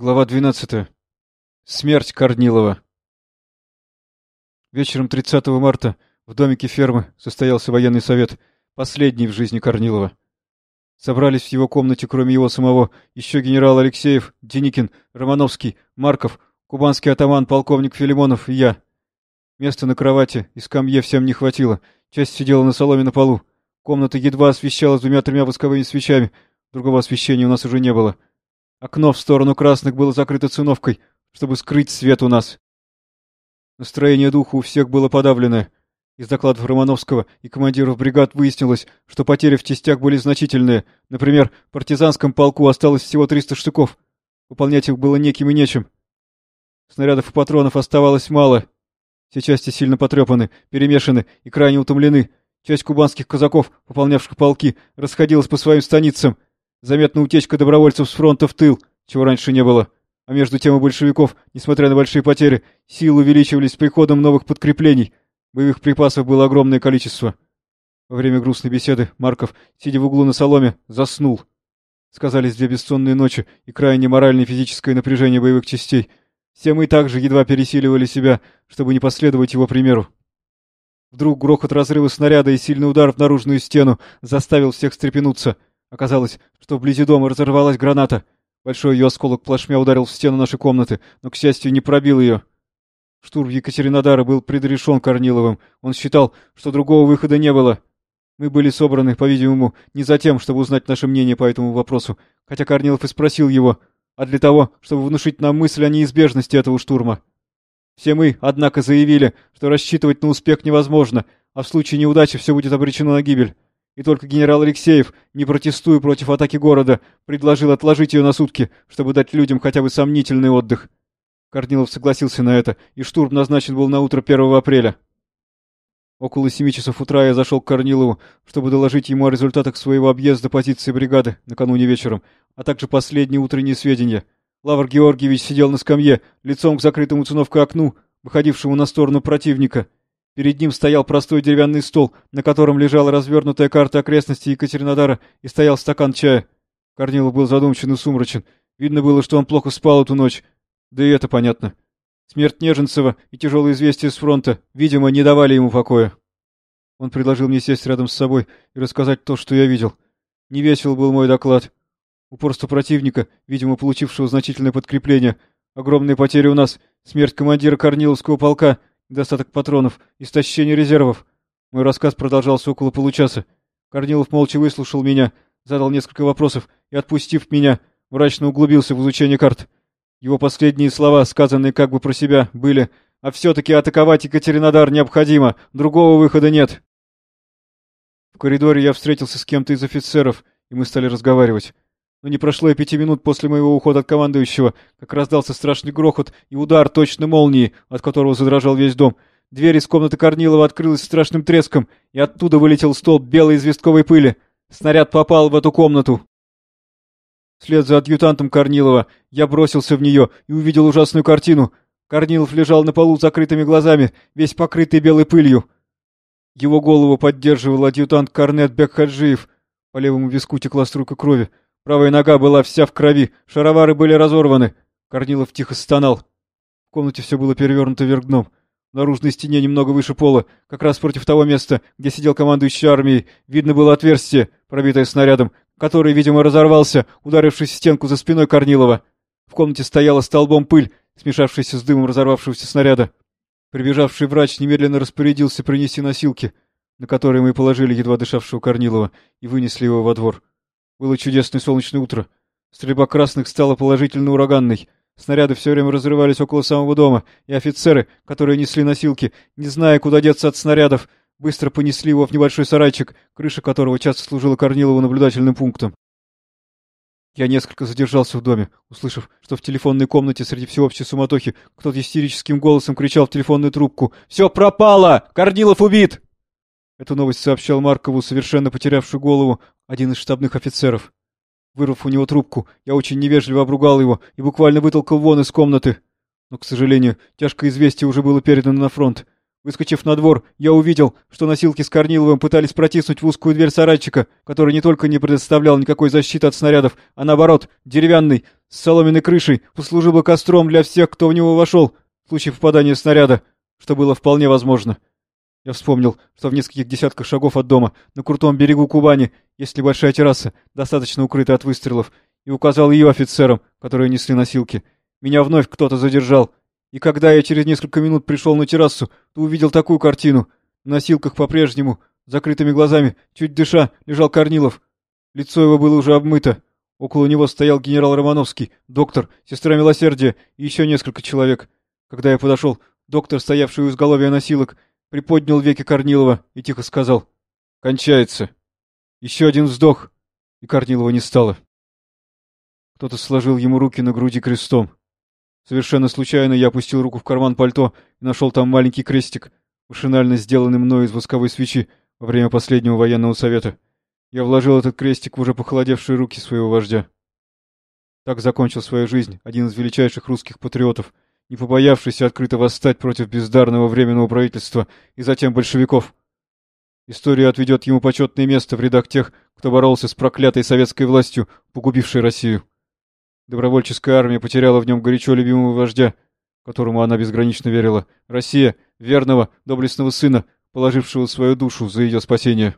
Глава 12. Смерть Корнилова. Вечером 30 марта в домике фермы состоялся военный совет, последний в жизни Корнилова. Собрались в его комнате, кроме его самого, еще генерал Алексеев, Деникин, Романовский, Марков, кубанский атаман, полковник Филимонов и я. Места на кровати и скамье всем не хватило, часть сидела на соломе на полу. Комната едва освещалась двумя-тремя восковыми свечами, другого освещения у нас уже не было — Окно в сторону красных было закрыто циновкой, чтобы скрыть свет у нас. Настроение духа у всех было подавленное. Из докладов Романовского и командиров бригад выяснилось, что потери в частях были значительные. Например, партизанском полку осталось всего 300 штыков. Выполнять их было неким и нечем. Снарядов и патронов оставалось мало. Все части сильно потрепаны, перемешаны и крайне утомлены. Часть кубанских казаков, пополнявших полки, расходилась по своим станицам — Заметна утечка добровольцев с фронта в тыл, чего раньше не было. А между тем у большевиков, несмотря на большие потери, силы увеличивались с приходом новых подкреплений. Боевых припасов было огромное количество. Во время грустной беседы Марков, сидя в углу на соломе, заснул. Сказались две бессонные ночи и крайне моральное и физическое напряжение боевых частей. Все мы также едва пересиливали себя, чтобы не последовать его примеру. Вдруг грохот разрыва снаряда и сильный удар в наружную стену заставил всех встрепенуться — Оказалось, что вблизи дома разорвалась граната. Большой ее осколок плашмя ударил в стену нашей комнаты, но, к счастью, не пробил ее. Штурм Екатеринодара был предрешен Корниловым. Он считал, что другого выхода не было. Мы были собраны, по-видимому, не за тем, чтобы узнать наше мнение по этому вопросу, хотя Корнилов и спросил его, а для того, чтобы внушить нам мысль о неизбежности этого штурма. Все мы, однако, заявили, что рассчитывать на успех невозможно, а в случае неудачи все будет обречено на гибель. И только генерал Алексеев, не протестуя против атаки города, предложил отложить ее на сутки, чтобы дать людям хотя бы сомнительный отдых. Корнилов согласился на это, и штурм назначен был на утро 1 апреля. Около семи часов утра я зашел к Корнилову, чтобы доложить ему о результатах своего объезда позиции бригады накануне вечером, а также последние утренние сведения. Лавр Георгиевич сидел на скамье, лицом к закрытому циновкой окну, выходившему на сторону противника — Перед ним стоял простой деревянный стол, на котором лежала развернутая карта окрестностей Екатеринодара и стоял стакан чая. Корнилов был задумчив и сумрачен. Видно было, что он плохо спал эту ночь. Да и это понятно. Смерть Неженцева и тяжелые известия с фронта, видимо, не давали ему покоя. Он предложил мне сесть рядом с собой и рассказать то, что я видел. Невесел был мой доклад. Упорство противника, видимо, получившего значительное подкрепление, огромные потери у нас, смерть командира Корниловского полка недостаток патронов, истощение резервов. Мой рассказ продолжался около получаса. Корнилов молча выслушал меня, задал несколько вопросов и, отпустив меня, мрачно углубился в изучение карт. Его последние слова, сказанные как бы про себя, были «А все-таки атаковать Екатеринодар необходимо, другого выхода нет». В коридоре я встретился с кем-то из офицеров, и мы стали разговаривать. Но не прошло и пяти минут после моего ухода от командующего, как раздался страшный грохот и удар точно молнии, от которого задрожал весь дом. Дверь из комнаты Корнилова открылась страшным треском, и оттуда вылетел столб белой известковой пыли. Снаряд попал в эту комнату. Вслед за адъютантом Корнилова я бросился в нее и увидел ужасную картину. Корнилов лежал на полу с закрытыми глазами, весь покрытый белой пылью. Его голову поддерживал адъютант Корнет Бекхаджиев. По левому виску текла струйка крови. Правая нога была вся в крови, шаровары были разорваны. Корнилов тихо стонал. В комнате все было перевернуто вверх дном. В наружной стене немного выше пола, как раз против того места, где сидел командующий армией, видно было отверстие, пробитое снарядом, который, видимо, разорвался, ударившись в стенку за спиной Корнилова. В комнате стояла столбом пыль, смешавшаяся с дымом разорвавшегося снаряда. Прибежавший врач немедленно распорядился принести носилки, на которые мы положили едва дышавшего Корнилова, и вынесли его во двор. Было чудесное солнечное утро. Стрельба красных стала положительно ураганной. Снаряды все время разрывались около самого дома, и офицеры, которые несли носилки, не зная, куда деться от снарядов, быстро понесли его в небольшой сарайчик, крыша которого часто служила Корнилову наблюдательным пунктом. Я несколько задержался в доме, услышав, что в телефонной комнате среди всеобщей суматохи кто-то истерическим голосом кричал в телефонную трубку «Все пропало! Корнилов убит!» Эту новость сообщал Маркову, совершенно потерявший голову, один из штабных офицеров. Вырвав у него трубку, я очень невежливо обругал его и буквально вытолкал вон из комнаты. Но, к сожалению, тяжкое известие уже было передано на фронт. Выскочив на двор, я увидел, что носилки с Корниловым пытались протиснуть в узкую дверь сарайчика, который не только не предоставлял никакой защиты от снарядов, а наоборот, деревянный, с соломенной крышей послужил бы костром для всех, кто в него вошел, в случае попадания снаряда, что было вполне возможно. Я вспомнил, что в нескольких десятках шагов от дома, на крутом берегу Кубани, есть небольшая терраса, достаточно укрытая от выстрелов, и указал ее офицерам, которые несли носилки. Меня вновь кто-то задержал. И когда я через несколько минут пришел на террасу, то увидел такую картину. На носилках по-прежнему, закрытыми глазами, чуть дыша, лежал Корнилов. Лицо его было уже обмыто. Около него стоял генерал Романовский, доктор, сестра милосердия и еще несколько человек. Когда я подошел, доктор, стоявший у изголовья носилок, приподнял веки Корнилова и тихо сказал «Кончается». Еще один вздох, и Корнилова не стало. Кто-то сложил ему руки на груди крестом. Совершенно случайно я опустил руку в карман пальто и нашел там маленький крестик, машинально сделанный мною из восковой свечи во время последнего военного совета. Я вложил этот крестик в уже похолодевшие руки своего вождя. Так закончил свою жизнь один из величайших русских патриотов, не побоявшийся открыто восстать против бездарного временного правительства и затем большевиков. История отведет ему почетное место в рядах тех, кто боролся с проклятой советской властью, погубившей Россию. Добровольческая армия потеряла в нем горячо любимого вождя, которому она безгранично верила. Россия — верного, доблестного сына, положившего свою душу за ее спасение.